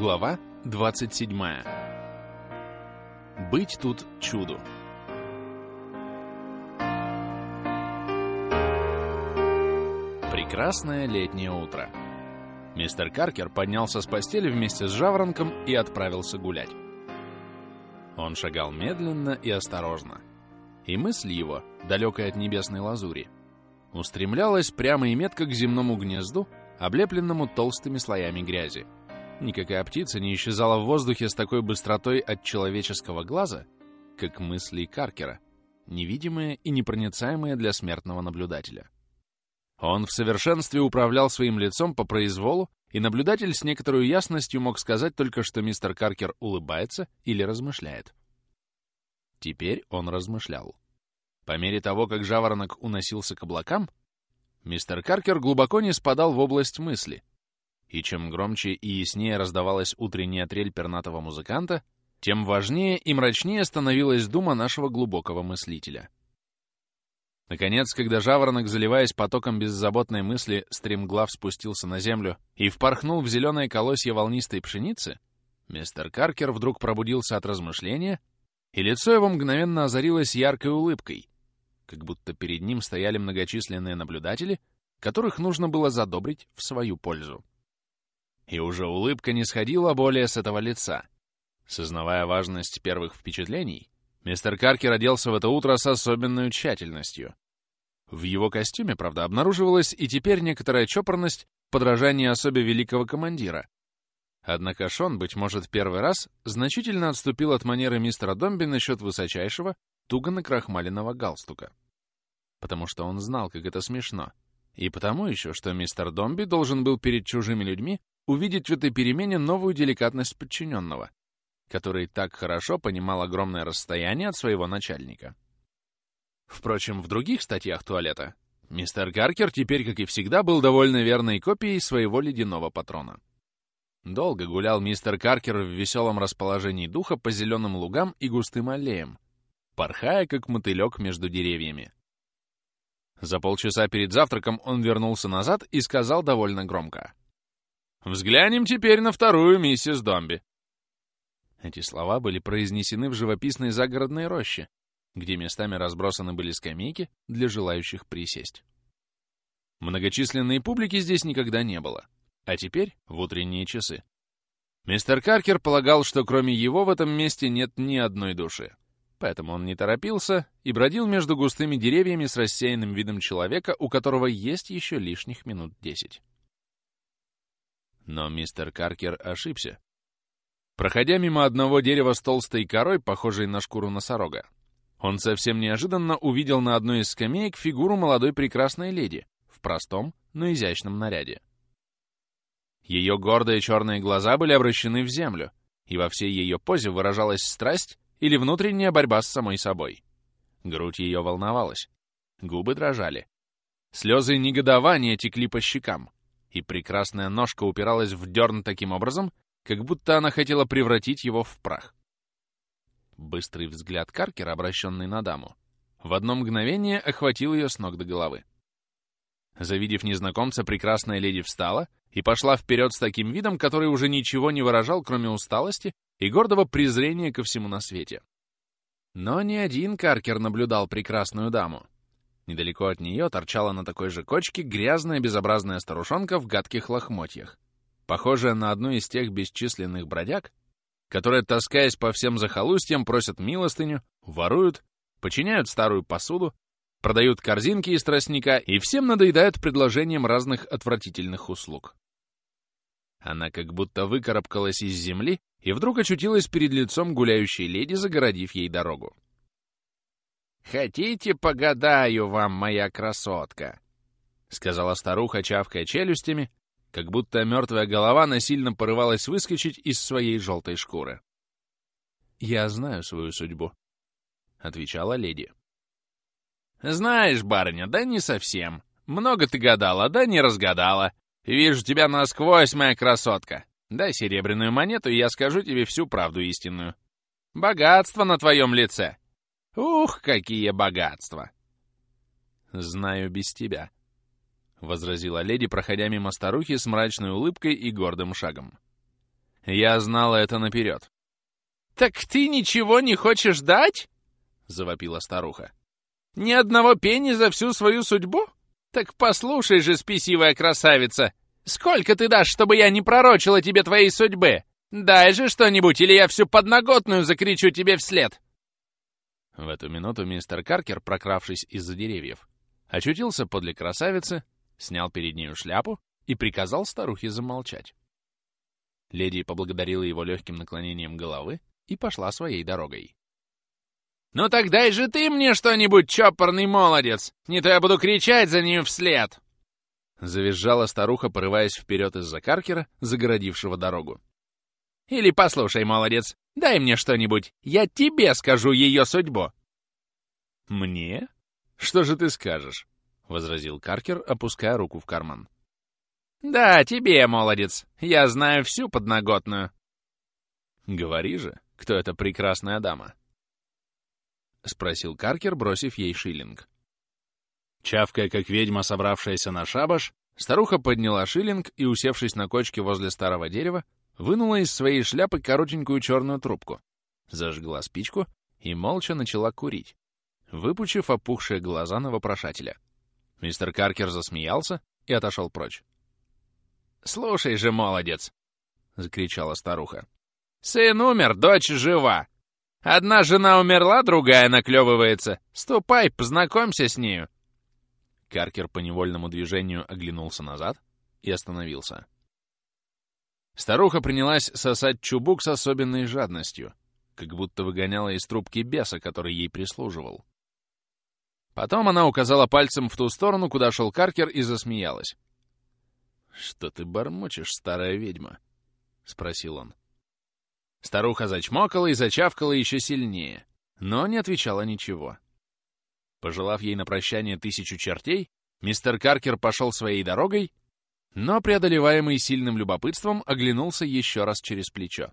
Глава 27. Быть тут чуду. Прекрасное летнее утро. Мистер Каркер поднялся с постели вместе с жаворонком и отправился гулять. Он шагал медленно и осторожно. И мысль его, далекая от небесной лазури, устремлялась прямо и метко к земному гнезду, облепленному толстыми слоями грязи. Никакая птица не исчезала в воздухе с такой быстротой от человеческого глаза, как мысли Каркера, невидимые и непроницаемые для смертного наблюдателя. Он в совершенстве управлял своим лицом по произволу, и наблюдатель с некоторой ясностью мог сказать только, что мистер Каркер улыбается или размышляет. Теперь он размышлял. По мере того, как жаворонок уносился к облакам, мистер Каркер глубоко не спадал в область мысли, и чем громче и яснее раздавалась утренняя трель пернатого музыканта, тем важнее и мрачнее становилась дума нашего глубокого мыслителя. Наконец, когда жаворонок, заливаясь потоком беззаботной мысли, стремглав спустился на землю и впорхнул в зеленое колосье волнистой пшеницы, мистер Каркер вдруг пробудился от размышления, и лицо его мгновенно озарилось яркой улыбкой, как будто перед ним стояли многочисленные наблюдатели, которых нужно было задобрить в свою пользу и уже улыбка не сходила более с этого лица. Сознавая важность первых впечатлений, мистер Каркер оделся в это утро с особенной тщательностью. В его костюме, правда, обнаруживалась и теперь некоторая чопорность подражания особе великого командира. Однако Шон, быть может, первый раз значительно отступил от манеры мистера Домби насчет высочайшего, туго накрахмаленного галстука. Потому что он знал, как это смешно. И потому еще, что мистер Домби должен был перед чужими людьми увидеть в этой перемене новую деликатность подчиненного, который так хорошо понимал огромное расстояние от своего начальника. Впрочем, в других статьях туалета мистер Каркер теперь, как и всегда, был довольно верной копией своего ледяного патрона. Долго гулял мистер Каркер в веселом расположении духа по зеленым лугам и густым аллеям, порхая, как мотылек между деревьями. За полчаса перед завтраком он вернулся назад и сказал довольно громко. Взглянем теперь на вторую миссис Домби. Эти слова были произнесены в живописной загородной роще, где местами разбросаны были скамейки для желающих присесть. Многочисленной публики здесь никогда не было, а теперь в утренние часы. Мистер Каркер полагал, что кроме его в этом месте нет ни одной души. Поэтому он не торопился и бродил между густыми деревьями с рассеянным видом человека, у которого есть еще лишних минут десять. Но мистер Каркер ошибся. Проходя мимо одного дерева с толстой корой, похожей на шкуру носорога, он совсем неожиданно увидел на одной из скамеек фигуру молодой прекрасной леди в простом, но изящном наряде. Ее гордые черные глаза были обращены в землю, и во всей ее позе выражалась страсть или внутренняя борьба с самой собой. Грудь ее волновалась, губы дрожали. Слезы негодования текли по щекам, и прекрасная ножка упиралась в дерн таким образом, как будто она хотела превратить его в прах. Быстрый взгляд Каркера, обращенный на даму, в одно мгновение охватил ее с ног до головы. Завидев незнакомца, прекрасная леди встала и пошла вперед с таким видом, который уже ничего не выражал, кроме усталости и гордого презрения ко всему на свете. Но не один Каркер наблюдал прекрасную даму. Недалеко от нее торчала на такой же кочке грязная безобразная старушонка в гадких лохмотьях, похожая на одну из тех бесчисленных бродяг, которые, таскаясь по всем захолустьям, просят милостыню, воруют, починяют старую посуду, продают корзинки из тростника и всем надоедают предложением разных отвратительных услуг. Она как будто выкарабкалась из земли и вдруг очутилась перед лицом гуляющей леди, загородив ей дорогу. «Хотите, погадаю вам, моя красотка?» — сказала старуха, чавкая челюстями, как будто мертвая голова насильно порывалась выскочить из своей желтой шкуры. «Я знаю свою судьбу», — отвечала леди. «Знаешь, барыня, да не совсем. Много ты гадала, да не разгадала. Вижу тебя насквозь, моя красотка. Дай серебряную монету, и я скажу тебе всю правду истинную. Богатство на твоем лице. Ух, какие богатства!» «Знаю без тебя», — возразила леди, проходя мимо старухи с мрачной улыбкой и гордым шагом. Я знала это наперед. «Так ты ничего не хочешь дать?» — завопила старуха. «Ни одного пени за всю свою судьбу? Так послушай же, спесивая красавица, сколько ты дашь, чтобы я не пророчила тебе твоей судьбы? Дай же что-нибудь, или я всю подноготную закричу тебе вслед!» В эту минуту мистер Каркер, прокравшись из-за деревьев, очутился подле красавицы, снял перед нею шляпу и приказал старухе замолчать. Леди поблагодарила его легким наклонением головы и пошла своей дорогой. «Ну так дай же ты мне что-нибудь, чопорный молодец! Не то я буду кричать за нею вслед!» Завизжала старуха, порываясь вперед из-за Каркера, загородившего дорогу. «Или послушай, молодец, дай мне что-нибудь, я тебе скажу ее судьбу!» «Мне? Что же ты скажешь?» — возразил Каркер, опуская руку в карман. «Да, тебе, молодец, я знаю всю подноготную». «Говори же, кто эта прекрасная дама?» — спросил Каркер, бросив ей шиллинг. Чавкая, как ведьма, собравшаяся на шабаш, старуха подняла шиллинг и, усевшись на кочке возле старого дерева, вынула из своей шляпы коротенькую черную трубку, зажгла спичку и молча начала курить, выпучив опухшие глаза на вопрошателя. Мистер Каркер засмеялся и отошел прочь. «Слушай же, молодец!» — закричала старуха. «Сын умер, дочь жива. Одна жена умерла, другая наклевывается. Ступай, познакомься с нею. Каркер по невольному движению оглянулся назад и остановился. Старуха принялась сосать чубук с особенной жадностью, как будто выгоняла из трубки беса, который ей прислуживал. Потом она указала пальцем в ту сторону, куда шел Каркер, и засмеялась. «Что ты бормочешь, старая ведьма?» — спросил он. Старуха зачмокала и зачавкала еще сильнее, но не отвечала ничего. Пожелав ей на прощание тысячу чертей, мистер Каркер пошел своей дорогой, но, преодолеваемый сильным любопытством, оглянулся еще раз через плечо.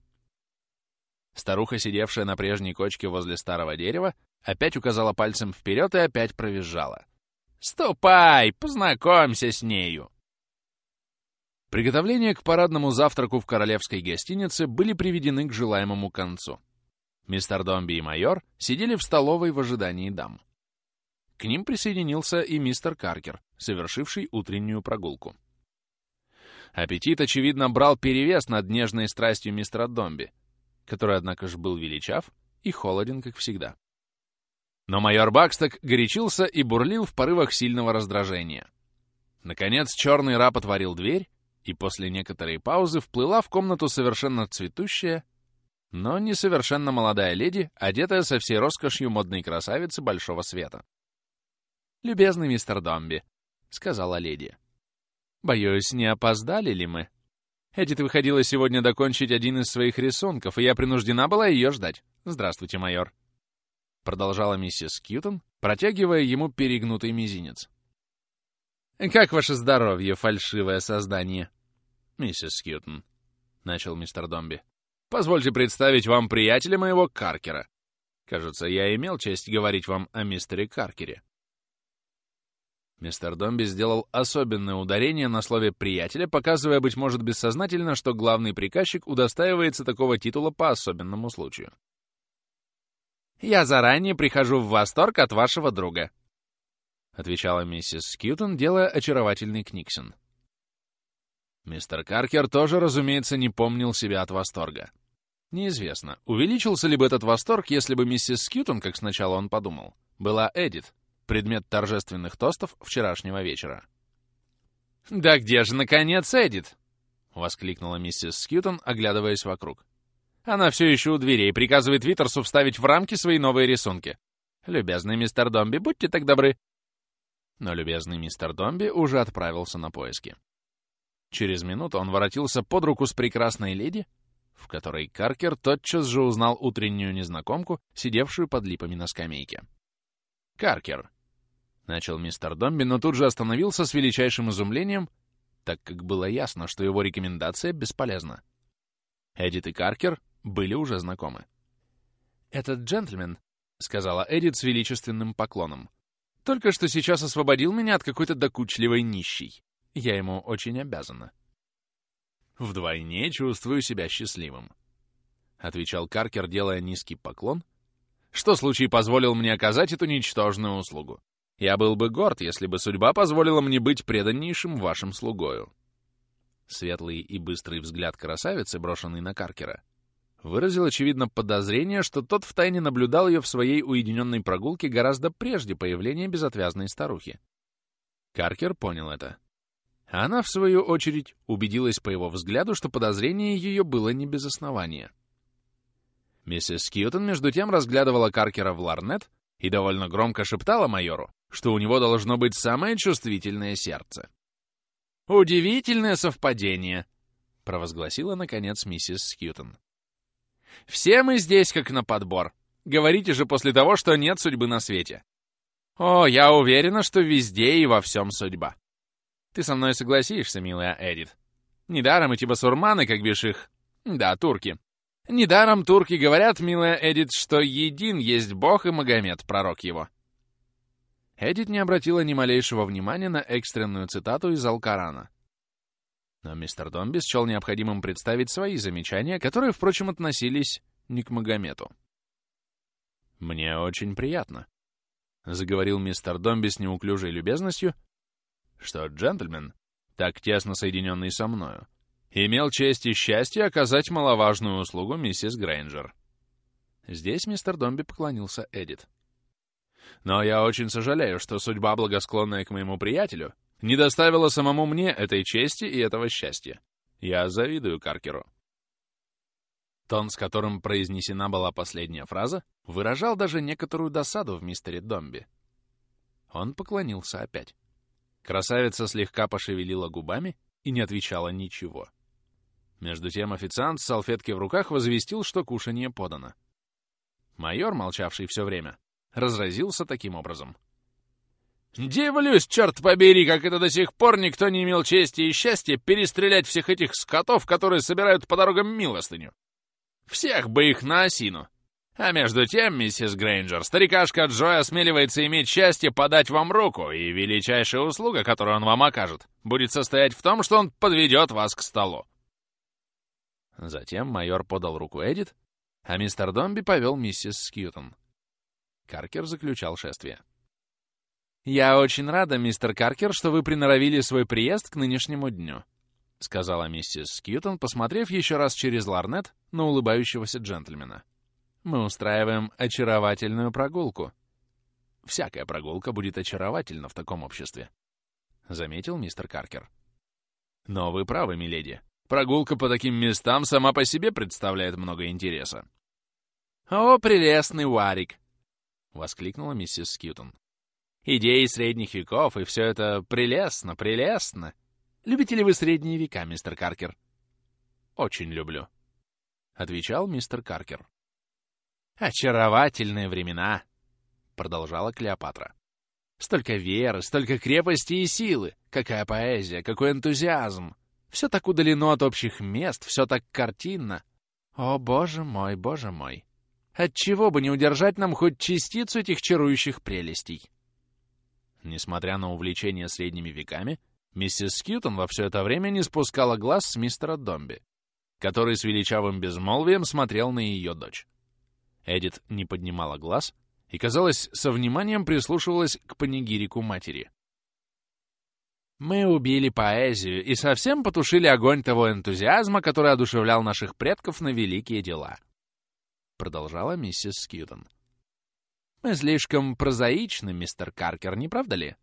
Старуха, сидевшая на прежней кочке возле старого дерева, опять указала пальцем вперед и опять провизжала. «Ступай, познакомься с нею!» Приготовления к парадному завтраку в королевской гостинице были приведены к желаемому концу. Мистер Домби и майор сидели в столовой в ожидании дам. К ним присоединился и мистер Каркер, совершивший утреннюю прогулку. Аппетит, очевидно, брал перевес над нежной страстью мистера Домби, который, однако же, был величав и холоден, как всегда. Но майор Баксток горячился и бурлил в порывах сильного раздражения. Наконец, черный раб отворил дверь, и после некоторой паузы вплыла в комнату совершенно цветущая, но несовершенно молодая леди, одетая со всей роскошью модной красавицы большого света. «Любезный мистер Домби», — сказала леди. «Боюсь, не опоздали ли мы? Эдит выходила сегодня докончить один из своих рисунков, и я принуждена была ее ждать. Здравствуйте, майор». Продолжала миссис Кьютон, протягивая ему перегнутый мизинец. «Как ваше здоровье, фальшивое создание?» миссис Скьютон», — начал мистер Домби. «Позвольте представить вам приятеля моего Каркера. Кажется, я имел честь говорить вам о мистере Каркере». Мистер Домби сделал особенное ударение на слове «приятеля», показывая, быть может, бессознательно, что главный приказчик удостаивается такого титула по особенному случаю. «Я заранее прихожу в восторг от вашего друга», — отвечала миссис Скьютон, делая очаровательный книксон. Мистер Каркер тоже, разумеется, не помнил себя от восторга. Неизвестно, увеличился ли бы этот восторг, если бы миссис Скьютон, как сначала он подумал, была Эдит, предмет торжественных тостов вчерашнего вечера. «Да где же, наконец, Эдит?» — воскликнула миссис Скьютон, оглядываясь вокруг. «Она все еще у дверей, приказывает Витерсу вставить в рамки свои новые рисунки. Любезный мистер Домби, будьте так добры». Но любезный мистер Домби уже отправился на поиски. Через минуту он воротился под руку с прекрасной леди, в которой Каркер тотчас же узнал утреннюю незнакомку, сидевшую под липами на скамейке. «Каркер», — начал мистер Домби, но тут же остановился с величайшим изумлением, так как было ясно, что его рекомендация бесполезна. Эдит и Каркер были уже знакомы. «Этот джентльмен», — сказала Эдит с величественным поклоном, — «только что сейчас освободил меня от какой-то докучливой нищей. Я ему очень обязана. вдвойне чувствую себя счастливым», — отвечал Каркер, делая низкий поклон, что случай позволил мне оказать эту ничтожную услугу. Я был бы горд, если бы судьба позволила мне быть преданнейшим вашим слугою. Светлый и быстрый взгляд красавицы, брошенный на Каркера, выразил, очевидно, подозрение, что тот втайне наблюдал ее в своей уединенной прогулке гораздо прежде появления безотвязной старухи. Каркер понял это. Она, в свою очередь, убедилась по его взгляду, что подозрение ее было не без основания. Миссис Скьютон, между тем, разглядывала Каркера в ларнет и довольно громко шептала майору, что у него должно быть самое чувствительное сердце. «Удивительное совпадение», — провозгласила, наконец, миссис Скьютон. «Все мы здесь как на подбор. Говорите же после того, что нет судьбы на свете. О, я уверена, что везде и во всем судьба. Ты со мной согласишься, милая Эдит. Недаром эти басурманы, как бишь их... Да, турки. Недаром турки говорят, милая Эдит, что един есть Бог и Магомед, пророк его. Эдит не обратила ни малейшего внимания на экстренную цитату из Алкорана. Но мистер Домби счел необходимым представить свои замечания, которые, впрочем, относились не к Магомету. «Мне очень приятно», — заговорил мистер Домби с неуклюжей любезностью, что джентльмен, так тесно соединенный со мною, имел честь и счастье оказать маловажную услугу миссис Грейнджер. Здесь мистер Домби поклонился Эдит. Но я очень сожалею, что судьба, благосклонная к моему приятелю, не доставила самому мне этой чести и этого счастья. Я завидую Каркеру. Тон, с которым произнесена была последняя фраза, выражал даже некоторую досаду в мистере Домби. Он поклонился опять. Красавица слегка пошевелила губами и не отвечала ничего. Между тем официант с салфетки в руках возвестил, что кушанье подано. Майор, молчавший все время, разразился таким образом. «Дивлюсь, черт побери, как это до сих пор никто не имел чести и счастья перестрелять всех этих скотов, которые собирают по дорогам милостыню. Всех бы их на осину. А между тем, миссис Грейнджер, старикашка Джой осмеливается иметь счастье подать вам руку, и величайшая услуга, которую он вам окажет, будет состоять в том, что он подведет вас к столу». Затем майор подал руку Эдит, а мистер Домби повел миссис Скьютон. Каркер заключал шествие. «Я очень рада, мистер Каркер, что вы приноровили свой приезд к нынешнему дню», — сказала миссис Скьютон, посмотрев еще раз через ларнет на улыбающегося джентльмена. «Мы устраиваем очаровательную прогулку». «Всякая прогулка будет очаровательна в таком обществе», — заметил мистер Каркер. «Но вы правы, миледи. Прогулка по таким местам сама по себе представляет много интереса». «О, прелестный Уарик!» — воскликнула миссис Скьютон. «Идеи средних веков, и все это прелестно, прелестно. Любите ли вы средние века, мистер Каркер?» «Очень люблю», — отвечал мистер Каркер. «Очаровательные времена», — продолжала Клеопатра. «Столько веры, столько крепости и силы! Какая поэзия, какой энтузиазм! Все так удалено от общих мест, все так картинно! О, боже мой, боже мой! Отчего бы не удержать нам хоть частицу этих чарующих прелестей? Несмотря на увлечение средними веками, миссис Скьютон во все это время не спускала глаз с мистера Домби, который с величавым безмолвием смотрел на ее дочь. Эдит не поднимала глаз и, казалось, со вниманием прислушивалась к панигирику матери. «Мы убили поэзию и совсем потушили огонь того энтузиазма, который одушевлял наших предков на великие дела», — продолжала миссис Скьютон. «Мы слишком прозаичны, мистер Каркер, не правда ли?»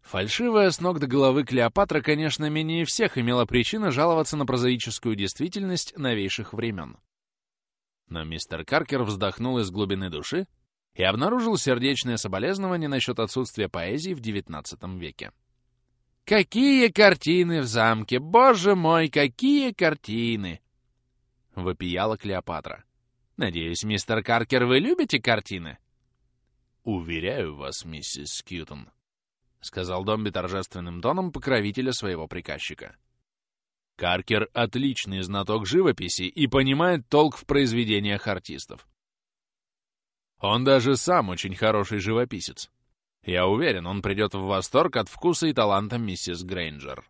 Фальшивая с ног до головы Клеопатра, конечно, менее всех имела причину жаловаться на прозаическую действительность новейших времен. Но мистер Каркер вздохнул из глубины души и обнаружил сердечное соболезнование насчет отсутствия поэзии в XIX веке. «Какие картины в замке! Боже мой, какие картины!» — вопияла Клеопатра. «Надеюсь, мистер Каркер, вы любите картины?» «Уверяю вас, миссис Скьютон», — сказал Домби торжественным тоном покровителя своего приказчика. «Каркер — отличный знаток живописи и понимает толк в произведениях артистов. Он даже сам очень хороший живописец. Я уверен, он придет в восторг от вкуса и таланта миссис Грейнджер».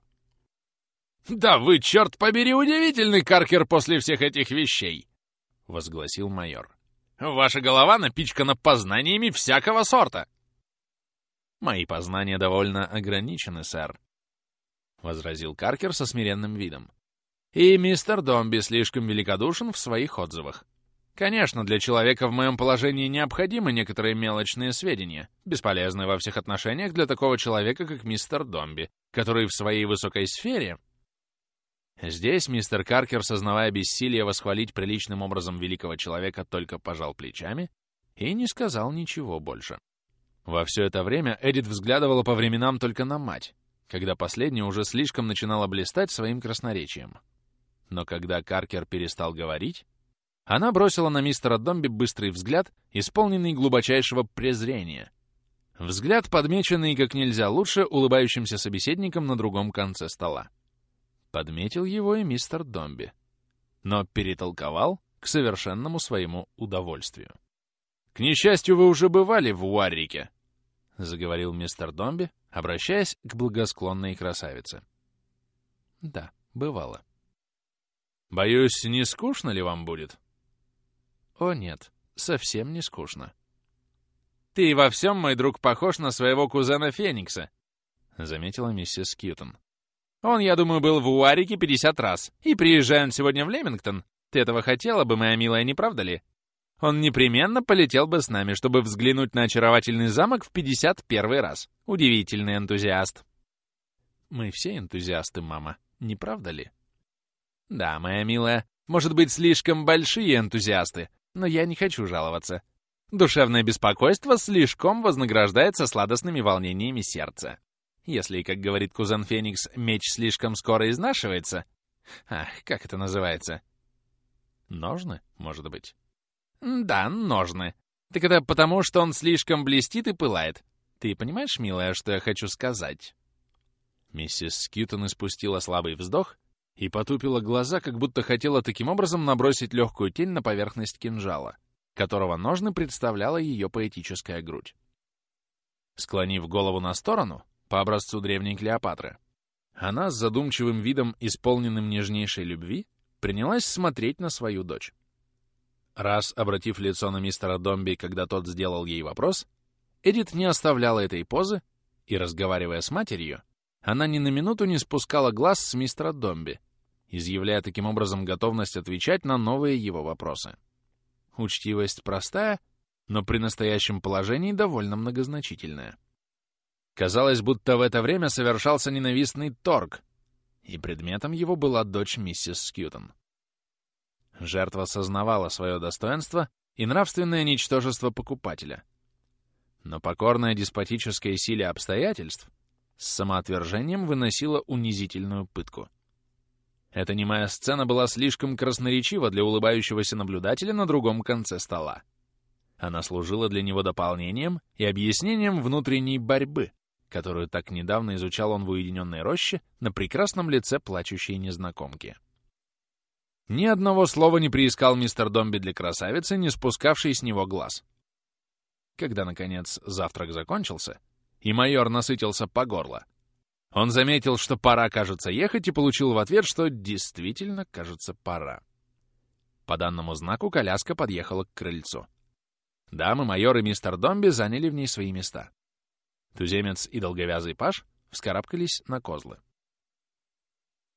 «Да вы, черт побери, удивительный Каркер после всех этих вещей!» — возгласил майор. «Ваша голова напичкана познаниями всякого сорта!» «Мои познания довольно ограничены, сэр», — возразил Каркер со смиренным видом. «И мистер Домби слишком великодушен в своих отзывах. Конечно, для человека в моем положении необходимы некоторые мелочные сведения, бесполезные во всех отношениях для такого человека, как мистер Домби, который в своей высокой сфере Здесь мистер Каркер, сознавая бессилие восхвалить приличным образом великого человека, только пожал плечами и не сказал ничего больше. Во все это время Эдит взглядывала по временам только на мать, когда последняя уже слишком начинала блистать своим красноречием. Но когда Каркер перестал говорить, она бросила на мистера Домби быстрый взгляд, исполненный глубочайшего презрения. Взгляд, подмеченный как нельзя лучше улыбающимся собеседником на другом конце стола. Подметил его и мистер Домби. Но перетолковал к совершенному своему удовольствию. «К несчастью, вы уже бывали в Уаррике», — заговорил мистер Домби, обращаясь к благосклонной красавице. «Да, бывало». «Боюсь, не скучно ли вам будет?» «О, нет, совсем не скучно». «Ты во всем, мой друг, похож на своего кузена Феникса», — заметила миссис Кьютон. Он, я думаю, был в Уарике 50 раз. И приезжая он сегодня в Лемингтон, ты этого хотела бы, моя милая, не правда ли? Он непременно полетел бы с нами, чтобы взглянуть на очаровательный замок в 51 раз. Удивительный энтузиаст. Мы все энтузиасты, мама, не правда ли? Да, моя милая, может быть, слишком большие энтузиасты, но я не хочу жаловаться. Душевное беспокойство слишком вознаграждается сладостными волнениями сердца. Если, как говорит кузен Феникс, меч слишком скоро изнашивается... Ах, как это называется? Ножны, может быть? Да, ножны. Так это потому, что он слишком блестит и пылает. Ты понимаешь, милая, что я хочу сказать?» Миссис Скьютон испустила слабый вздох и потупила глаза, как будто хотела таким образом набросить легкую тень на поверхность кинжала, которого ножны представляла ее поэтическая грудь. Склонив голову на сторону, по образцу древней Клеопатры. Она с задумчивым видом, исполненным нежнейшей любви, принялась смотреть на свою дочь. Раз обратив лицо на мистера Домби, когда тот сделал ей вопрос, Эдит не оставляла этой позы, и, разговаривая с матерью, она ни на минуту не спускала глаз с мистера Домби, изъявляя таким образом готовность отвечать на новые его вопросы. Учтивость простая, но при настоящем положении довольно многозначительная. Казалось, будто в это время совершался ненавистный торг, и предметом его была дочь миссис Скьютон. Жертва сознавала свое достоинство и нравственное ничтожество покупателя. Но покорная деспотической силе обстоятельств с самоотвержением выносила унизительную пытку. Эта немая сцена была слишком красноречива для улыбающегося наблюдателя на другом конце стола. Она служила для него дополнением и объяснением внутренней борьбы, которую так недавно изучал он в уединенной роще на прекрасном лице плачущей незнакомки. Ни одного слова не приискал мистер Домби для красавицы, не спускавший с него глаз. Когда, наконец, завтрак закончился, и майор насытился по горло, он заметил, что пора, кажется, ехать, и получил в ответ, что действительно, кажется, пора. По данному знаку коляска подъехала к крыльцу. Дамы, майор и мистер Домби заняли в ней свои места. Туземец и долговязый паш вскарабкались на козлы.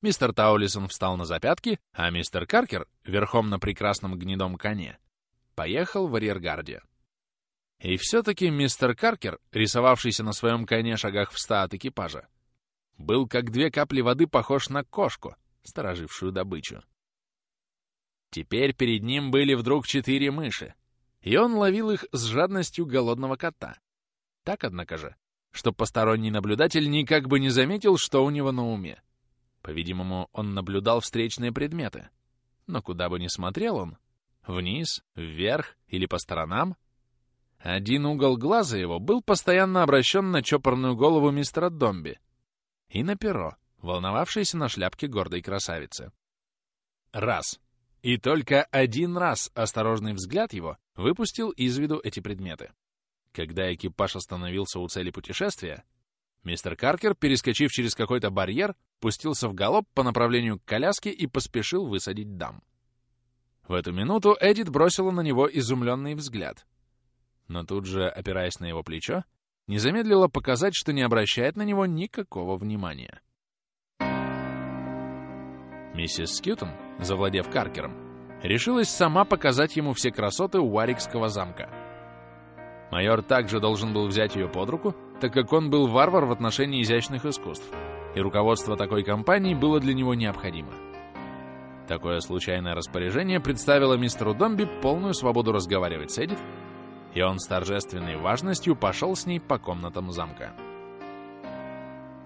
Мистер Таулисон встал на запятки, а мистер Каркер, верхом на прекрасном гнедом коне, поехал в арьергарде. И все-таки мистер Каркер, рисовавшийся на своем коне шагах в ста от экипажа, был как две капли воды похож на кошку, сторожившую добычу. Теперь перед ним были вдруг четыре мыши, и он ловил их с жадностью голодного кота. Так, однако же, что посторонний наблюдатель никак бы не заметил, что у него на уме. По-видимому, он наблюдал встречные предметы. Но куда бы ни смотрел он, вниз, вверх или по сторонам, один угол глаза его был постоянно обращен на чопорную голову мистера Домби и на перо, волновавшееся на шляпке гордой красавицы. Раз. И только один раз осторожный взгляд его выпустил из виду эти предметы. Когда экипаж остановился у цели путешествия, мистер Каркер, перескочив через какой-то барьер, пустился в галоп по направлению к коляске и поспешил высадить дам. В эту минуту Эдит бросила на него изумленный взгляд. Но тут же, опираясь на его плечо, не замедлила показать, что не обращает на него никакого внимания. Миссис Скьютон, завладев Каркером, решилась сама показать ему все красоты Уарикского замка. Майор также должен был взять ее под руку, так как он был варвар в отношении изящных искусств, и руководство такой компании было для него необходимо. Такое случайное распоряжение представило мистеру Домби полную свободу разговаривать с Эдит, и он с торжественной важностью пошел с ней по комнатам замка.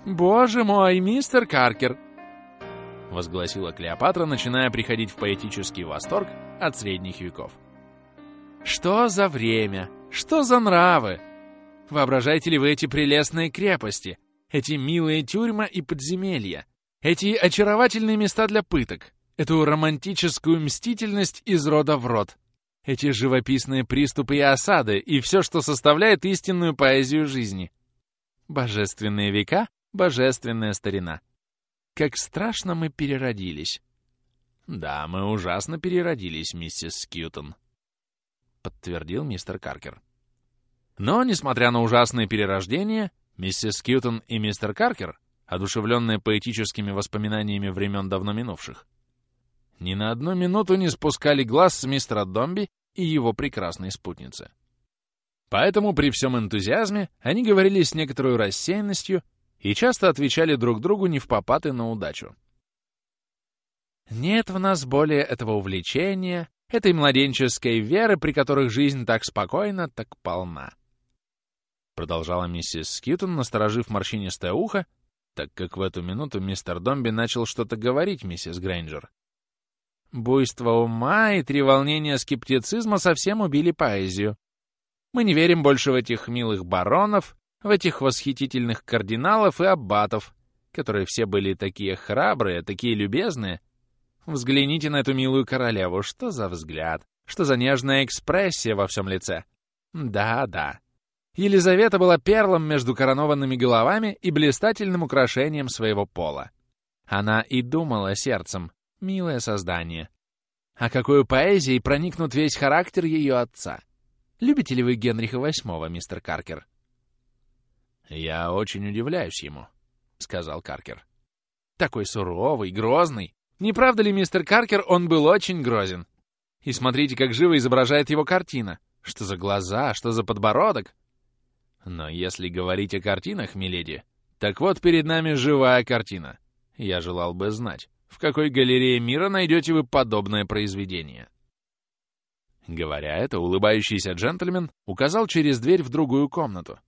«Боже мой, мистер Каркер!» — возгласила Клеопатра, начиная приходить в поэтический восторг от средних веков. «Что за время? Что за нравы? Воображаете ли вы эти прелестные крепости, эти милые тюрьмы и подземелья, эти очаровательные места для пыток, эту романтическую мстительность из рода в род, эти живописные приступы и осады, и все, что составляет истинную поэзию жизни. Божественные века, божественная старина. Как страшно мы переродились. Да, мы ужасно переродились, миссис Скьютон, подтвердил мистер Каркер. Но, несмотря на ужасные перерождения, миссис Скьютон и мистер Каркер, одушевленные поэтическими воспоминаниями времен давно минувших, ни на одну минуту не спускали глаз с мистера Домби и его прекрасной спутницы. Поэтому при всем энтузиазме они говорили с некоторой рассеянностью и часто отвечали друг другу не в попад и на удачу. «Нет в нас более этого увлечения, этой младенческой веры, при которых жизнь так спокойна, так полна», продолжала миссис Скьютон, насторожив морщинистое ухо, так как в эту минуту мистер Домби начал что-то говорить миссис Грейнджер. Буйство ума и три волнения скептицизма совсем убили поэзию. Мы не верим больше в этих милых баронов, в этих восхитительных кардиналов и аббатов, которые все были такие храбрые, такие любезные. Взгляните на эту милую королеву, что за взгляд, что за нежная экспрессия во всем лице. Да-да. Елизавета была перлом между коронованными головами и блистательным украшением своего пола. Она и думала сердцем, Милое создание. А какой поэзией проникнут весь характер ее отца. Любите ли вы Генриха VIII, мистер Каркер? «Я очень удивляюсь ему», — сказал Каркер. «Такой суровый, грозный. Не правда ли, мистер Каркер, он был очень грозен? И смотрите, как живо изображает его картина. Что за глаза, что за подбородок?» «Но если говорить о картинах, миледи, так вот перед нами живая картина. Я желал бы знать, в какой галерее мира найдете вы подобное произведение. Говоря это, улыбающийся джентльмен указал через дверь в другую комнату,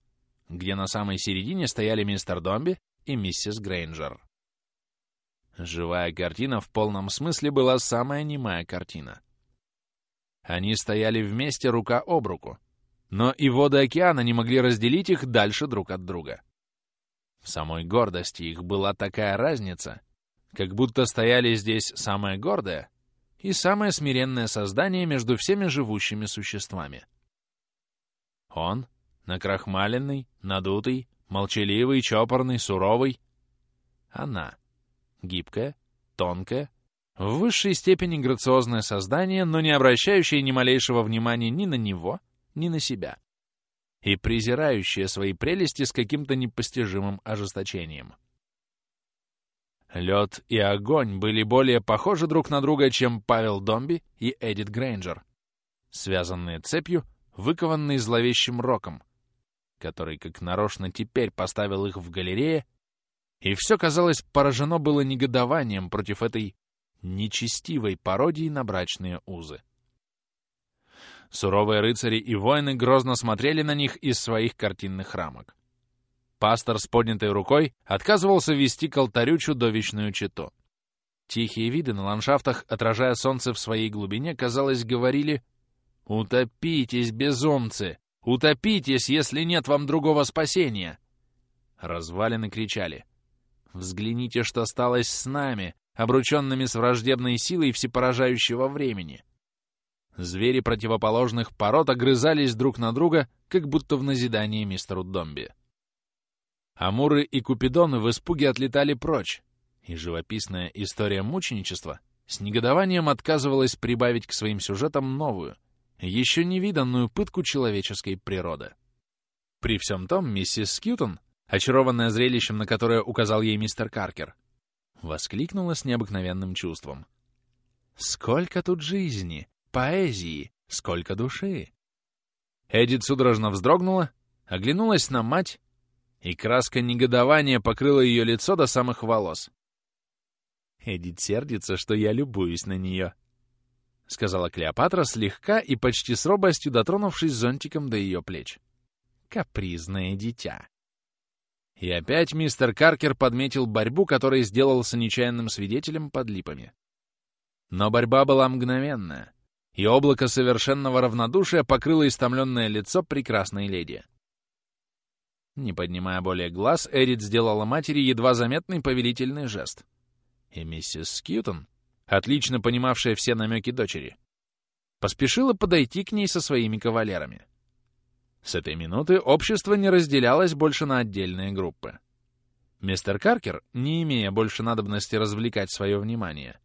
где на самой середине стояли мистер Домби и миссис Грейнджер. Живая картина в полном смысле была самая немая картина. Они стояли вместе рука об руку, но и воды океана не могли разделить их дальше друг от друга. В самой гордости их была такая разница, как будто стояли здесь самое гордое и самое смиренное создание между всеми живущими существами. Он, накрахмаленный, надутый, молчаливый, чопорный, суровый. Она, гибкая, тонкая, в высшей степени грациозное создание, но не обращающее ни малейшего внимания ни на него, ни на себя, и презирающее свои прелести с каким-то непостижимым ожесточением. Лед и огонь были более похожи друг на друга, чем Павел Домби и Эдит Грейнджер, связанные цепью, выкованной зловещим роком, который как нарочно теперь поставил их в галерее, и все, казалось, поражено было негодованием против этой нечестивой пародии на брачные узы. Суровые рыцари и воины грозно смотрели на них из своих картинных рамок. Пастор с поднятой рукой отказывался вести к алтарю чудовищную читу. Тихие виды на ландшафтах, отражая солнце в своей глубине, казалось, говорили «Утопитесь, безумцы! Утопитесь, если нет вам другого спасения!» Развалины кричали «Взгляните, что сталось с нами, обрученными с враждебной силой всепоражающего времени!» Звери противоположных пород огрызались друг на друга, как будто в назидание мистеру Домби. Амуры и Купидоны в испуге отлетали прочь, И живописная история мученичества с негодованием отказывалась прибавить к своим сюжетам новую, еще невиданную пытку человеческой природы. При всем том, миссис Скьютон, очарованная зрелищем, на которое указал ей мистер Каркер, воскликнула с необыкновенным чувством. «Сколько тут жизни, поэзии, сколько души!» Эдит судорожно вздрогнула, оглянулась на мать, и краска негодования покрыла ее лицо до самых волос. «Эдит сердится, что я любуюсь на нее», — сказала Клеопатра слегка и почти с робостью дотронувшись зонтиком до ее плеч. «Капризное дитя». И опять мистер Каркер подметил борьбу, которой сделался нечаянным свидетелем под липами. Но борьба была мгновенная, и облако совершенного равнодушия покрыло истомленное лицо прекрасной леди. Не поднимая более глаз, Эрит сделала матери едва заметный повелительный жест. И миссис Скьютон, отлично понимавшая все намеки дочери, поспешила подойти к ней со своими кавалерами. С этой минуты общество не разделялось больше на отдельные группы. Мистер Каркер, не имея больше надобности развлекать свое внимание,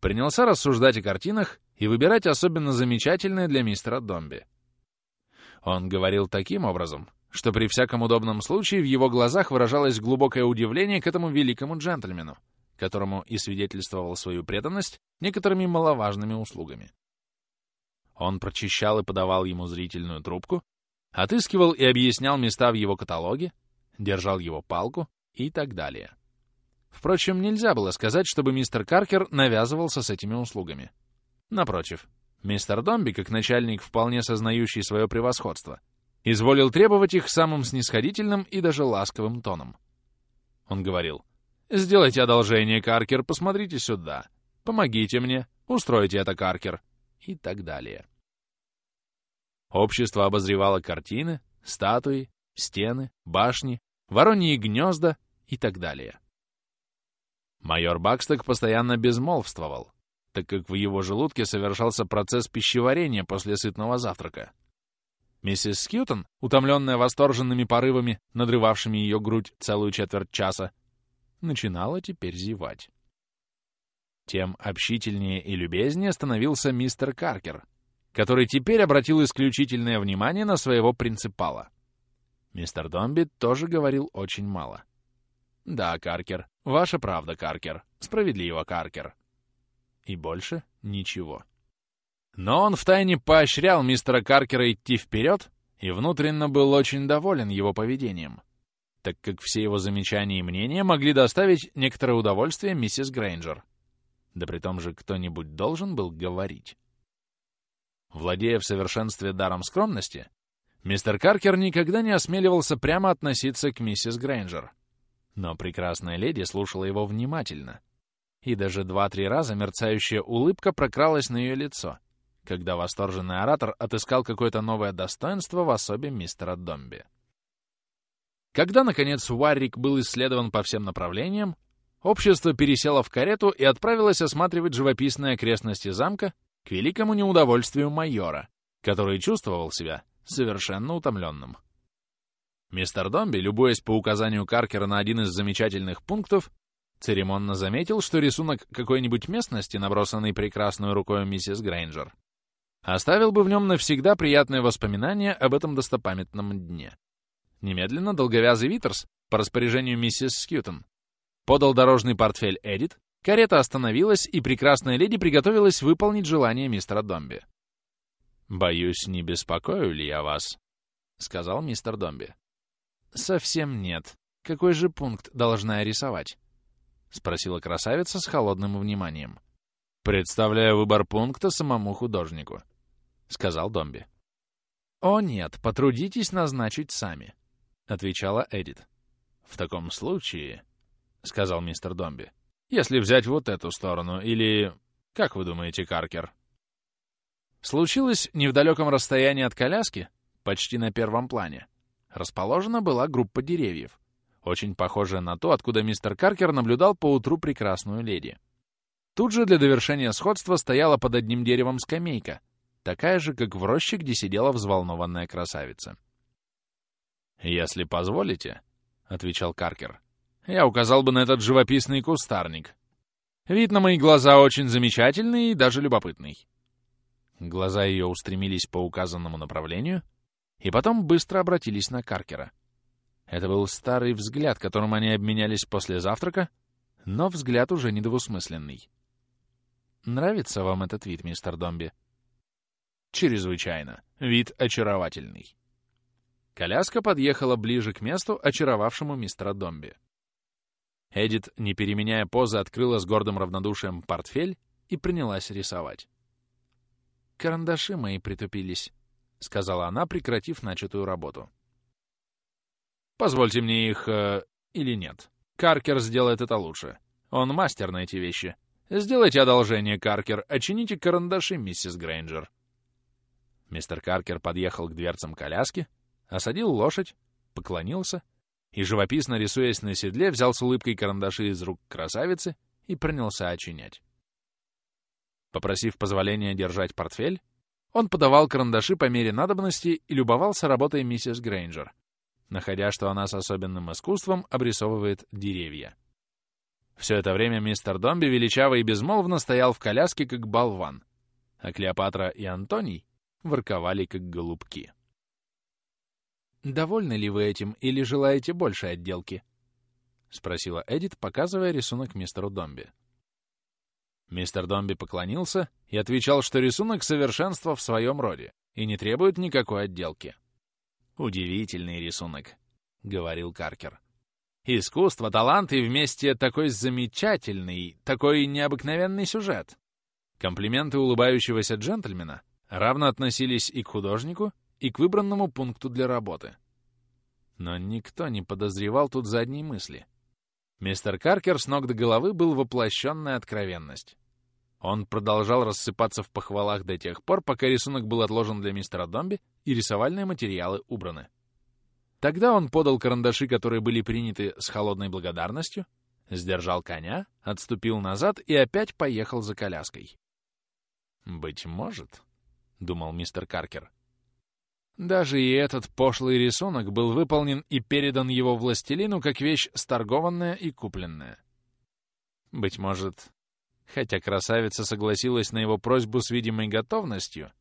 принялся рассуждать о картинах и выбирать особенно замечательные для мистера Домби. Он говорил таким образом, что при всяком удобном случае в его глазах выражалось глубокое удивление к этому великому джентльмену, которому и свидетельствовал свою преданность некоторыми маловажными услугами. Он прочищал и подавал ему зрительную трубку, отыскивал и объяснял места в его каталоге, держал его палку и так далее. Впрочем, нельзя было сказать, чтобы мистер Каркер навязывался с этими услугами. Напротив, мистер Домби, как начальник, вполне сознающий свое превосходство, изволил требовать их самым снисходительным и даже ласковым тоном. Он говорил, «Сделайте одолжение, Каркер, посмотрите сюда. Помогите мне, устройте это, Каркер» и так далее. Общество обозревало картины, статуи, стены, башни, вороньи гнезда и так далее. Майор Баксток постоянно безмолвствовал, так как в его желудке совершался процесс пищеварения после сытного завтрака. Миссис Скьютон, утомленная восторженными порывами, надрывавшими ее грудь целую четверть часа, начинала теперь зевать. Тем общительнее и любезнее становился мистер Каркер, который теперь обратил исключительное внимание на своего принципала. Мистер Домби тоже говорил очень мало. «Да, Каркер, ваша правда, Каркер, справедливо, Каркер». И больше ничего. Но он втайне поощрял мистера Каркера идти вперед и внутренно был очень доволен его поведением, так как все его замечания и мнения могли доставить некоторое удовольствие миссис Грейнджер. Да при том же кто-нибудь должен был говорить. Владея в совершенстве даром скромности, мистер Каркер никогда не осмеливался прямо относиться к миссис Грейнджер. Но прекрасная леди слушала его внимательно, и даже два-три раза мерцающая улыбка прокралась на ее лицо, когда восторженный оратор отыскал какое-то новое достоинство в особе мистера Домби. Когда, наконец, Уаррик был исследован по всем направлениям, общество пересело в карету и отправилось осматривать живописные окрестности замка к великому неудовольствию майора, который чувствовал себя совершенно утомленным. Мистер Домби, любуясь по указанию Каркера на один из замечательных пунктов, церемонно заметил, что рисунок какой-нибудь местности, набросанный прекрасной рукой миссис Грейнджер, оставил бы в нем навсегда приятные воспоминания об этом достопамятном дне. Немедленно долговязый Витерс, по распоряжению миссис Скьютон, подал дорожный портфель Эдит, Карета остановилась, и прекрасная леди приготовилась выполнить желание мистера Домби. «Боюсь, не беспокою ли я вас?» — сказал мистер Домби. «Совсем нет. Какой же пункт должна я рисовать?» — спросила красавица с холодным вниманием. «Представляю выбор пункта самому художнику», — сказал Домби. «О нет, потрудитесь назначить сами», — отвечала Эдит. «В таком случае», — сказал мистер Домби, — если взять вот эту сторону, или... Как вы думаете, Каркер? Случилось не в далеком расстоянии от коляски, почти на первом плане, расположена была группа деревьев, очень похожая на то, откуда мистер Каркер наблюдал поутру прекрасную леди. Тут же для довершения сходства стояла под одним деревом скамейка, такая же, как в роще, где сидела взволнованная красавица. «Если позволите», — отвечал Каркер, я указал бы на этот живописный кустарник. Вид на мои глаза очень замечательный и даже любопытный. Глаза ее устремились по указанному направлению и потом быстро обратились на Каркера. Это был старый взгляд, которым они обменялись после завтрака, но взгляд уже недвусмысленный. «Нравится вам этот вид, мистер Домби?» «Чрезвычайно. Вид очаровательный». Коляска подъехала ближе к месту, очаровавшему мистера Домби. Эдит, не переменяя позы, открыла с гордым равнодушием портфель и принялась рисовать. «Карандаши мои притупились», — сказала она, прекратив начатую работу. «Позвольте мне их... Э, или нет. Каркер сделает это лучше. Он мастер на эти вещи. Сделайте одолжение, Каркер, очините карандаши, миссис Грейнджер». Мистер Каркер подъехал к дверцам коляски, осадил лошадь, поклонился и, живописно рисуясь на седле, взял с улыбкой карандаши из рук красавицы и принялся очинять. Попросив позволения держать портфель, он подавал карандаши по мере надобности и любовался работой миссис Грейнджер, находя, что она с особенным искусством обрисовывает деревья. Все это время мистер Домби величаво и безмолвно стоял в коляске, как болван, а Клеопатра и Антоний ворковали, как голубки. «Довольны ли вы этим или желаете большей отделки?» — спросила Эдит, показывая рисунок мистеру Домби. Мистер Домби поклонился и отвечал, что рисунок совершенства в своем роде и не требует никакой отделки. «Удивительный рисунок», — говорил Каркер. «Искусство, талант и вместе такой замечательный, такой необыкновенный сюжет». Комплименты улыбающегося джентльмена равно относились и к художнику, и к выбранному пункту для работы. Но никто не подозревал тут задней мысли. Мистер Каркер с ног до головы был воплощенная откровенность. Он продолжал рассыпаться в похвалах до тех пор, пока рисунок был отложен для мистера Домби и рисовальные материалы убраны. Тогда он подал карандаши, которые были приняты с холодной благодарностью, сдержал коня, отступил назад и опять поехал за коляской. «Быть может», — думал мистер Каркер, — «даже и этот пошлый рисунок был выполнен и передан его властелину как вещь сторгованная и купленная. Быть может, хотя красавица согласилась на его просьбу с видимой готовностью,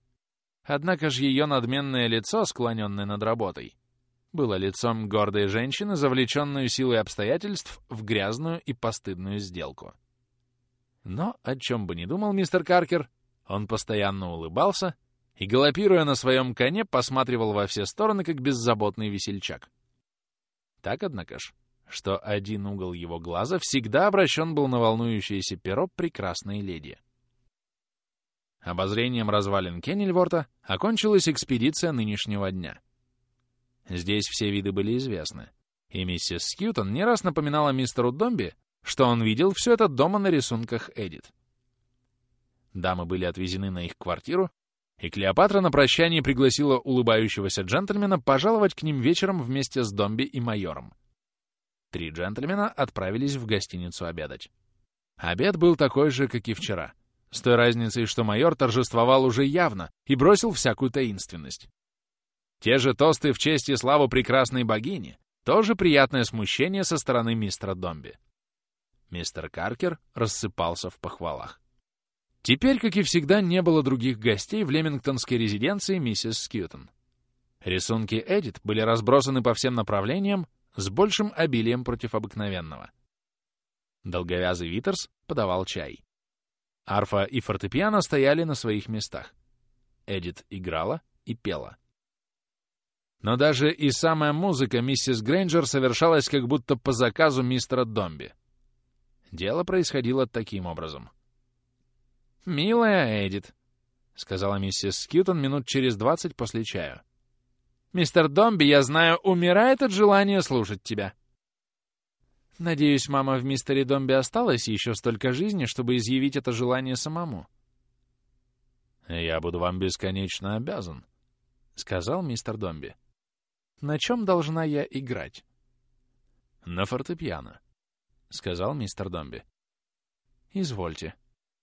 однако же ее надменное лицо, склоненное над работой, было лицом гордой женщины, завлеченную силой обстоятельств в грязную и постыдную сделку. Но, о чем бы ни думал мистер Каркер, он постоянно улыбался и, галопируя на своем коне, посматривал во все стороны, как беззаботный весельчак. Так, однако ж, что один угол его глаза всегда обращен был на волнующееся перо прекрасной леди. Обозрением развалин Кеннельворта окончилась экспедиция нынешнего дня. Здесь все виды были известны, и миссис Скьютон не раз напоминала мистеру Домби, что он видел все это дома на рисунках Эдит. Дамы были отвезены на их квартиру, и Клеопатра на прощание пригласила улыбающегося джентльмена пожаловать к ним вечером вместе с Домби и майором. Три джентльмена отправились в гостиницу обедать. Обед был такой же, как и вчера, с той разницей, что майор торжествовал уже явно и бросил всякую таинственность. Те же тосты в честь и славу прекрасной богини, тоже приятное смущение со стороны мистера Домби. Мистер Каркер рассыпался в похвалах. Теперь, как и всегда, не было других гостей в лемингтонской резиденции миссис Скьютон. Рисунки Эдит были разбросаны по всем направлениям, с большим обилием против обыкновенного. Долговязый Витерс подавал чай. Арфа и фортепиано стояли на своих местах. Эдит играла и пела. Но даже и самая музыка миссис Грейнджер совершалась как будто по заказу мистера Домби. Дело происходило таким образом. «Милая Эдит», — сказала миссис Скьютон минут через двадцать после чая. Мистер Домби, я знаю, умирает от желания слушать тебя. Надеюсь, мама в мистере Домби осталось еще столько жизни, чтобы изъявить это желание самому. «Я буду вам бесконечно обязан», — сказал мистер Домби. «На чем должна я играть?» «На фортепиано», — сказал мистер Домби. «Извольте.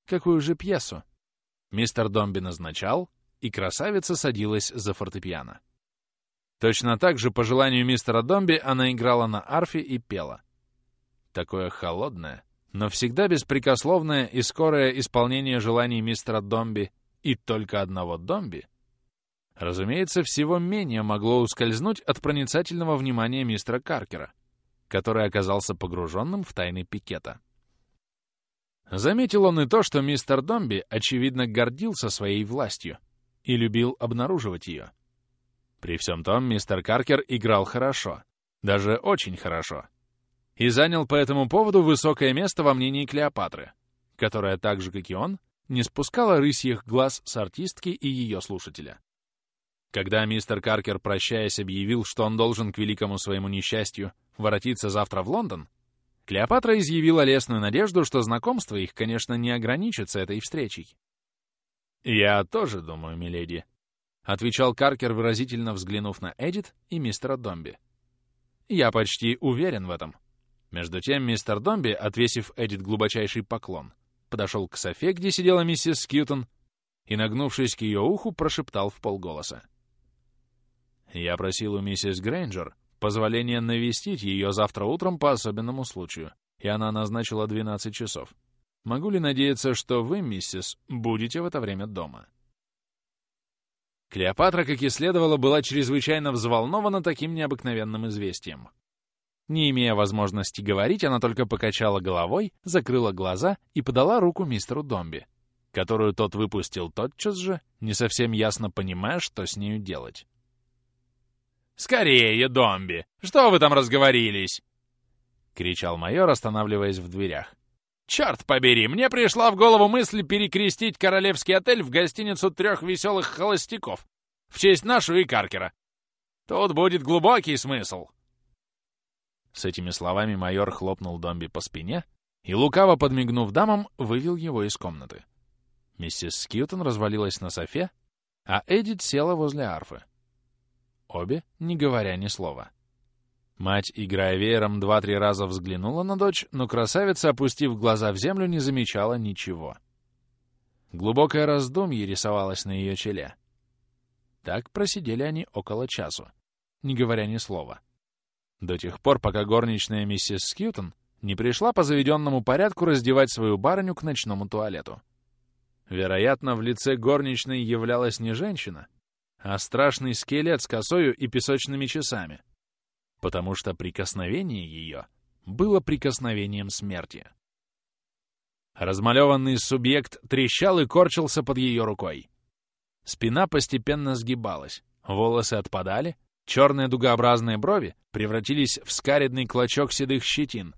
Какую же пьесу?» Мистер Домби назначал, и красавица садилась за фортепиано. Точно так же, по желанию мистера Домби, она играла на арфе и пела. Такое холодное, но всегда беспрекословное и скорое исполнение желаний мистера Домби и только одного Домби, разумеется, всего менее могло ускользнуть от проницательного внимания мистера Каркера, который оказался погруженным в тайны пикета. Заметил он и то, что мистер Домби, очевидно, гордился своей властью и любил обнаруживать ее. При всем том, мистер Каркер играл хорошо, даже очень хорошо, и занял по этому поводу высокое место во мнении Клеопатры, которая так же, как и он, не спускала рысьих глаз с артистки и ее слушателя. Когда мистер Каркер, прощаясь, объявил, что он должен к великому своему несчастью воротиться завтра в Лондон, Клеопатра изъявила лестную надежду, что знакомство их, конечно, не ограничится этой встречей. «Я тоже думаю, миледи», — отвечал Каркер, выразительно взглянув на Эдит и мистера Домби. «Я почти уверен в этом». Между тем мистер Домби, отвесив Эдит глубочайший поклон, подошел к Софе, где сидела миссис Скьютон, и, нагнувшись к ее уху, прошептал в полголоса. «Я просил у миссис Грейнджер позволение навестить ее завтра утром по особенному случаю, и она назначила 12 часов. Могу ли надеяться, что вы, миссис, будете в это время дома?» Клеопатра, как и следовало, была чрезвычайно взволнована таким необыкновенным известием. Не имея возможности говорить, она только покачала головой, закрыла глаза и подала руку мистеру Домби, которую тот выпустил тотчас же, не совсем ясно понимая, что с нею делать. «Скорее, Домби! Что вы там разговорились?» — кричал майор, останавливаясь в дверях. «Черт побери, мне пришла в голову мысль перекрестить королевский отель в гостиницу трех веселых холостяков в честь нашего и Каркера. Тут будет глубокий смысл». С этими словами майор хлопнул Домби по спине и, лукаво подмигнув дамам, вывел его из комнаты. Миссис Скьютон развалилась на софе, а Эдит села возле арфы. Обе, не говоря ни слова. Мать, играя веером, два-три раза взглянула на дочь, но красавица, опустив глаза в землю, не замечала ничего. Глубокое раздумье рисовалось на ее челе. Так просидели они около часу, не говоря ни слова. До тех пор, пока горничная миссис Скьютон не пришла по заведенному порядку раздевать свою барыню к ночному туалету. Вероятно, в лице горничной являлась не женщина, а страшный скелет с косою и песочными часами, потому что прикосновение ее было прикосновением смерти. Размалеванный субъект трещал и корчился под ее рукой. Спина постепенно сгибалась, волосы отпадали, черные дугообразные брови превратились в скаредный клочок седых щетин.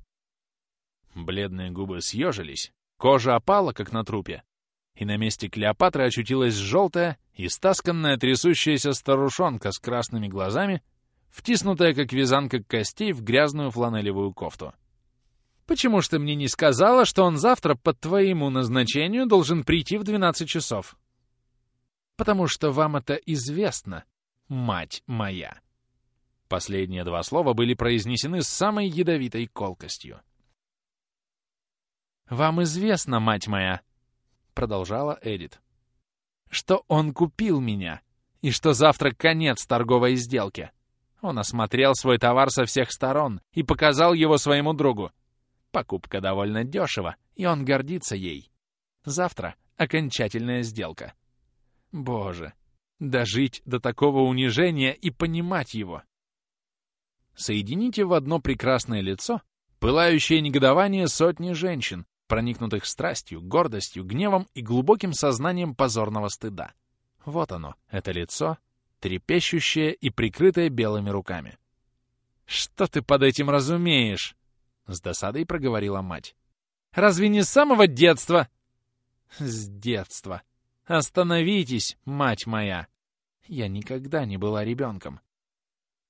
Бледные губы съежились, кожа опала, как на трупе, и на месте Клеопатры очутилась желтая, истасканная, трясущаяся старушонка с красными глазами, втиснутая, как вязанка костей, в грязную фланелевую кофту. «Почему ж ты мне не сказала, что он завтра по твоему назначению должен прийти в 12 часов?» «Потому что вам это известно, мать моя». Последние два слова были произнесены с самой ядовитой колкостью. «Вам известно, мать моя», — продолжала Эдит, «что он купил меня, и что завтра конец торговой сделке. Он осмотрел свой товар со всех сторон и показал его своему другу. Покупка довольно дешева, и он гордится ей. Завтра окончательная сделка. Боже, дожить до такого унижения и понимать его. Соедините в одно прекрасное лицо пылающее негодование сотни женщин, проникнутых страстью, гордостью, гневом и глубоким сознанием позорного стыда. Вот оно, это лицо, трепещущее и прикрытое белыми руками. «Что ты под этим разумеешь?» — с досадой проговорила мать. «Разве не с самого детства?» «С детства. Остановитесь, мать моя! Я никогда не была ребенком.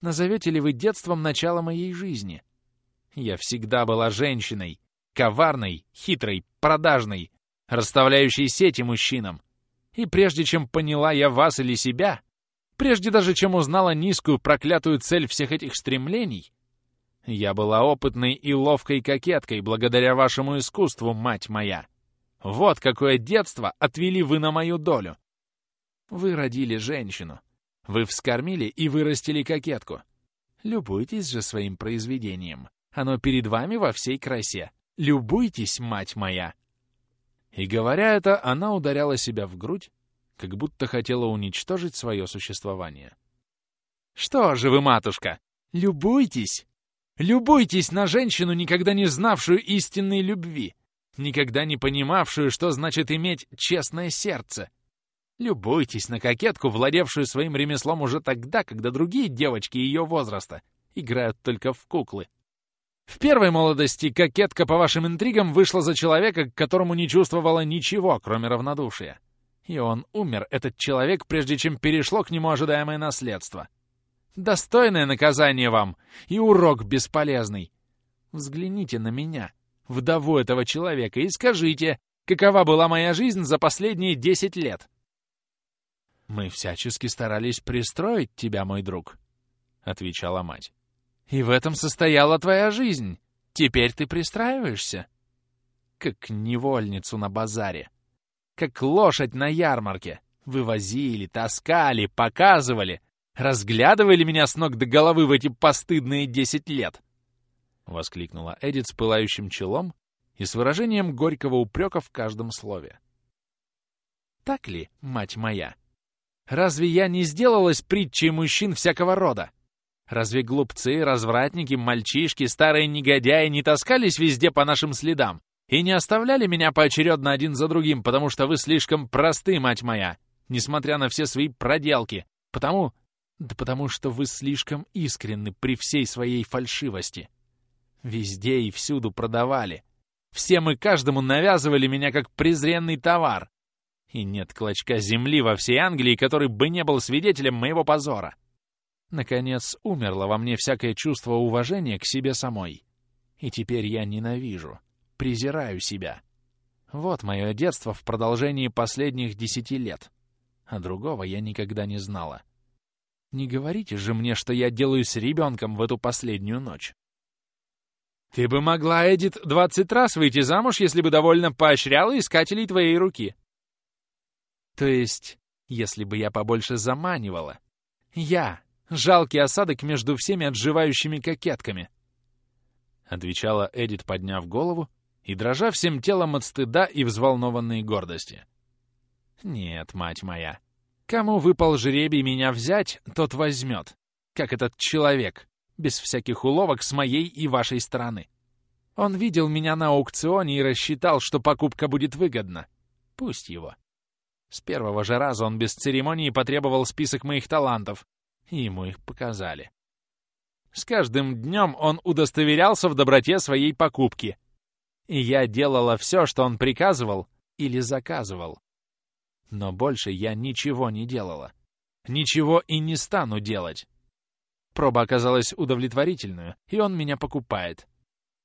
Назовете ли вы детством начало моей жизни? Я всегда была женщиной, коварной, хитрой, продажной, расставляющей сети мужчинам. И прежде чем поняла я вас или себя, прежде даже чем узнала низкую проклятую цель всех этих стремлений, я была опытной и ловкой кокеткой благодаря вашему искусству, мать моя. Вот какое детство отвели вы на мою долю. Вы родили женщину. Вы вскормили и вырастили кокетку. Любуйтесь же своим произведением. Оно перед вами во всей красе. Любуйтесь, мать моя!» И говоря это, она ударяла себя в грудь, как будто хотела уничтожить свое существование. «Что же вы, матушка, любуйтесь! Любуйтесь на женщину, никогда не знавшую истинной любви, никогда не понимавшую, что значит иметь честное сердце. Любуйтесь на кокетку, владевшую своим ремеслом уже тогда, когда другие девочки ее возраста играют только в куклы. В первой молодости кокетка по вашим интригам вышла за человека, к которому не чувствовала ничего, кроме равнодушия. И он умер, этот человек, прежде чем перешло к нему ожидаемое наследство. Достойное наказание вам и урок бесполезный. Взгляните на меня, вдову этого человека, и скажите, какова была моя жизнь за последние десять лет. «Мы всячески старались пристроить тебя, мой друг», — отвечала мать. И в этом состояла твоя жизнь. Теперь ты пристраиваешься. Как невольницу на базаре. Как лошадь на ярмарке. Вывозили, таскали, показывали. Разглядывали меня с ног до головы в эти постыдные десять лет. Воскликнула Эдит с пылающим челом и с выражением горького упрека в каждом слове. Так ли, мать моя? Разве я не сделалась притчей мужчин всякого рода? Разве глупцы, развратники, мальчишки, старые негодяи не таскались везде по нашим следам и не оставляли меня поочередно один за другим, потому что вы слишком просты, мать моя, несмотря на все свои проделки, потому... Да потому что вы слишком искренны при всей своей фальшивости. Везде и всюду продавали. Всем и каждому навязывали меня как презренный товар. И нет клочка земли во всей Англии, который бы не был свидетелем моего позора. Наконец, умерло во мне всякое чувство уважения к себе самой. И теперь я ненавижу, презираю себя. Вот мое детство в продолжении последних десяти лет. А другого я никогда не знала. Не говорите же мне, что я делаюсь ребенком в эту последнюю ночь. Ты бы могла, Эдит, двадцать раз выйти замуж, если бы довольно поощряла искателей твоей руки. То есть, если бы я побольше заманивала. Я, Жалкий осадок между всеми отживающими кокетками. Отвечала Эдит, подняв голову и дрожа всем телом от стыда и взволнованной гордости. Нет, мать моя. Кому выпал жребий меня взять, тот возьмет. Как этот человек, без всяких уловок с моей и вашей стороны. Он видел меня на аукционе и рассчитал, что покупка будет выгодна. Пусть его. С первого же раза он без церемонии потребовал список моих талантов, и ему их показали. С каждым днем он удостоверялся в доброте своей покупки. И я делала все, что он приказывал или заказывал. Но больше я ничего не делала. Ничего и не стану делать. Проба оказалась удовлетворительную, и он меня покупает.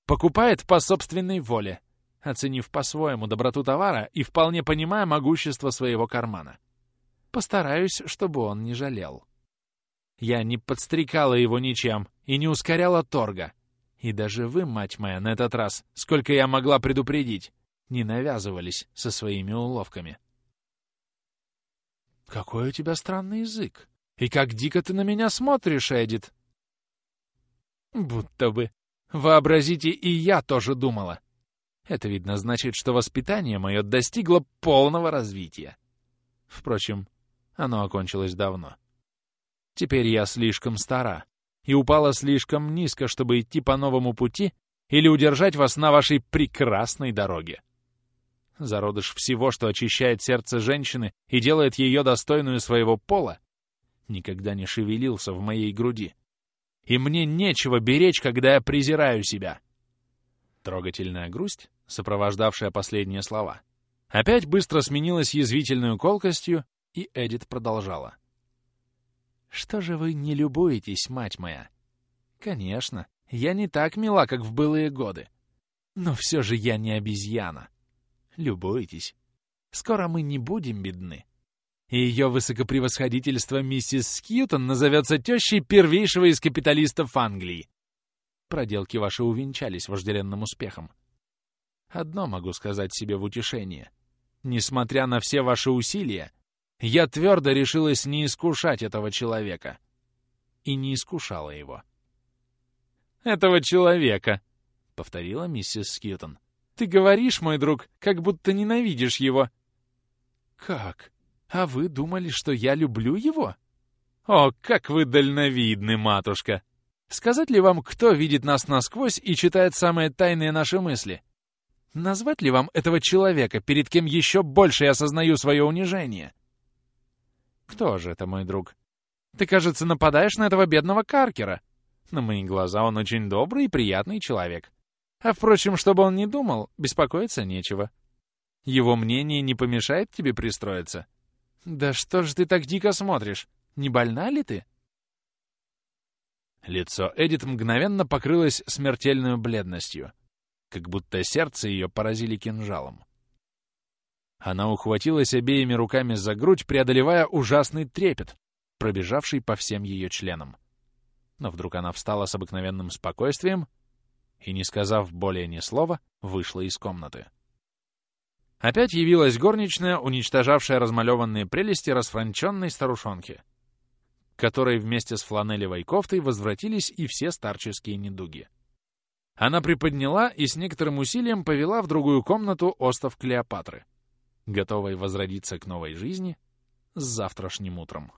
Покупает по собственной воле, оценив по-своему доброту товара и вполне понимая могущество своего кармана. Постараюсь, чтобы он не жалел. Я не подстрекала его ничем и не ускоряла торга. И даже вы, мать моя, на этот раз, сколько я могла предупредить, не навязывались со своими уловками. «Какой у тебя странный язык! И как дико ты на меня смотришь, Эдит!» «Будто бы. Вообразите, и я тоже думала. Это, видно, значит, что воспитание мое достигло полного развития. Впрочем, оно окончилось давно. Теперь я слишком стара и упала слишком низко, чтобы идти по новому пути или удержать вас на вашей прекрасной дороге. Зародыш всего, что очищает сердце женщины и делает ее достойную своего пола, никогда не шевелился в моей груди. И мне нечего беречь, когда я презираю себя. Трогательная грусть, сопровождавшая последние слова, опять быстро сменилась язвительной колкостью, и Эдит продолжала. — что же вы не любуетесь, мать моя? Конечно, я не так мила, как в былые годы. Но все же я не обезьяна. Любуйтесь. Скоро мы не будем бедны. И ее высокопревосходительство миссис Скьютон назовется тещей первейшего из капиталистов Англии. Проделки ваши увенчались вожделенным успехом. Одно могу сказать себе в утешение. Несмотря на все ваши усилия, я твердо решилась не искушать этого человека. И не искушала его. этого человека», — повторила миссис Скьютон. «Ты говоришь, мой друг, как будто ненавидишь его». «Как? А вы думали, что я люблю его?» «О, как вы дальновидны, матушка! Сказать ли вам, кто видит нас насквозь и читает самые тайные наши мысли? Назвать ли вам этого человека, перед кем еще больше я осознаю свое унижение?» «Кто же это, мой друг? Ты, кажется, нападаешь на этого бедного Каркера. На мои глаза он очень добрый и приятный человек. А, впрочем, чтобы он не думал, беспокоиться нечего. Его мнение не помешает тебе пристроиться. Да что ж ты так дико смотришь? Не больна ли ты?» Лицо Эдит мгновенно покрылось смертельной бледностью, как будто сердце ее поразили кинжалом. Она ухватилась обеими руками за грудь, преодолевая ужасный трепет, пробежавший по всем ее членам. Но вдруг она встала с обыкновенным спокойствием и, не сказав более ни слова, вышла из комнаты. Опять явилась горничная, уничтожавшая размалеванные прелести расфранченной старушонки, которой вместе с фланелевой кофтой возвратились и все старческие недуги. Она приподняла и с некоторым усилием повела в другую комнату остов Клеопатры, готовой возродиться к новой жизни с завтрашним утром.